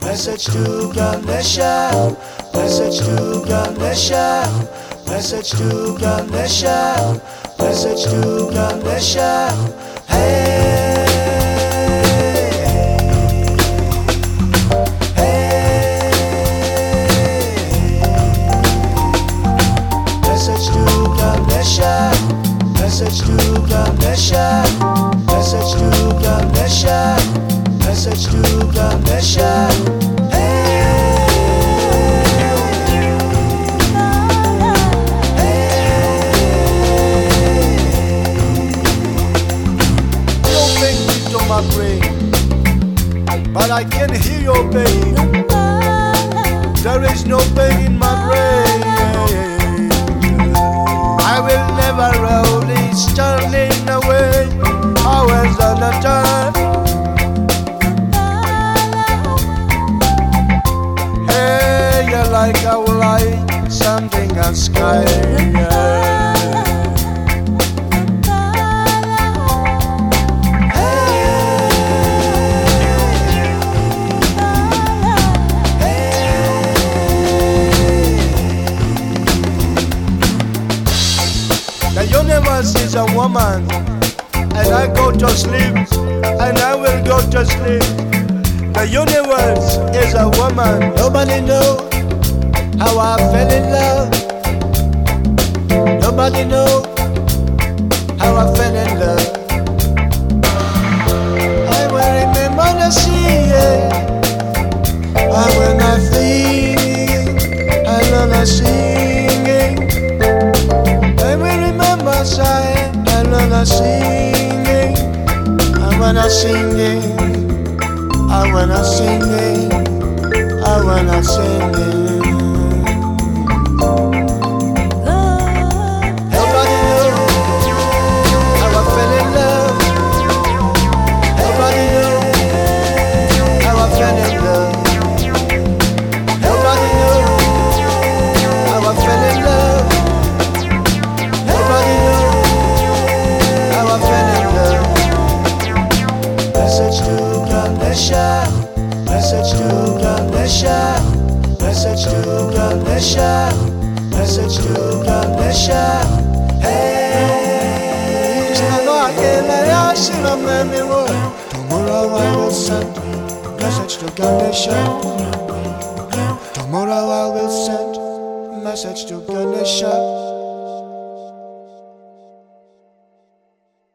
Message to Ganesha. Message to Ganesha. Message to Ganesha. Message to Ganesha. Hey. Message to. Message to into my brain, but I can hear your pain. There is no pain in my brain. I will never roll Like a light, something on sky. The universe is a woman, and I go to sleep, and I will go to sleep. The universe is a woman. Nobody know how I fell in love. Nobody know how I fell in love. I will remember the sea. I will not feel. I love the singing. I will remember sighing. I love the singing. I wanna singing. I wanna singing. I wanna singing. Nobody Message to Ganesha. Message to Ganesha. Message to Ganesha. Message to Ganesha. Hey. Tomorrow I will send message to Ganesha. Tomorrow I will send message to Ganesha.